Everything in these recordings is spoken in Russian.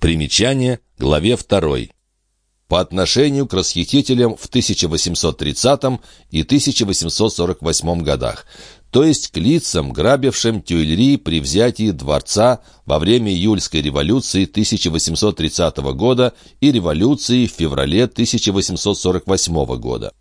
Примечание, главе 2. По отношению к расхитителям в 1830 и 1848 годах, то есть к лицам, грабившим Тюильри при взятии дворца во время июльской революции 1830 года и революции в феврале 1848 года.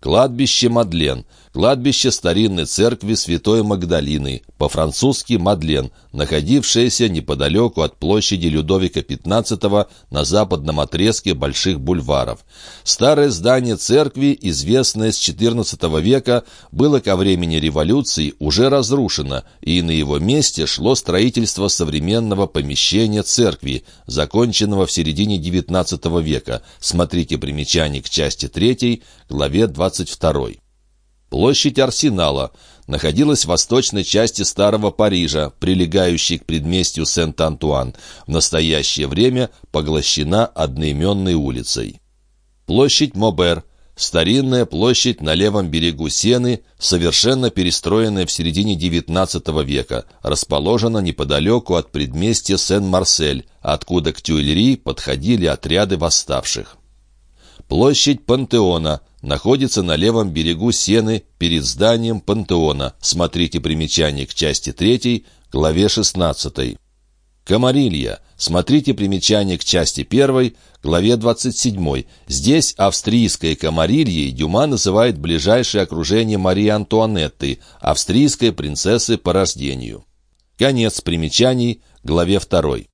Кладбище Мадлен. Кладбище старинной церкви Святой Магдалины, по-французски Мадлен, находившееся неподалеку от площади Людовика XV на западном отрезке Больших бульваров. Старое здание церкви, известное с XIV века, было ко времени революции уже разрушено, и на его месте шло строительство современного помещения церкви, законченного в середине XIX века. Смотрите примечание к части 3, главе 22. Площадь Арсенала находилась в восточной части Старого Парижа, прилегающей к предместью Сент-Антуан, в настоящее время поглощена одноименной улицей. Площадь Мобер – старинная площадь на левом берегу Сены, совершенно перестроенная в середине XIX века, расположена неподалеку от предместья Сен-Марсель, откуда к Тюильри подходили отряды восставших. Площадь Пантеона находится на левом берегу Сены перед зданием Пантеона. Смотрите примечание к части 3, главе 16. Камарилья. Смотрите примечание к части 1, главе 27. Здесь австрийской Камарильей Дюма называет ближайшее окружение Марии Антуанетты, австрийской принцессы по рождению. Конец примечаний, главе 2.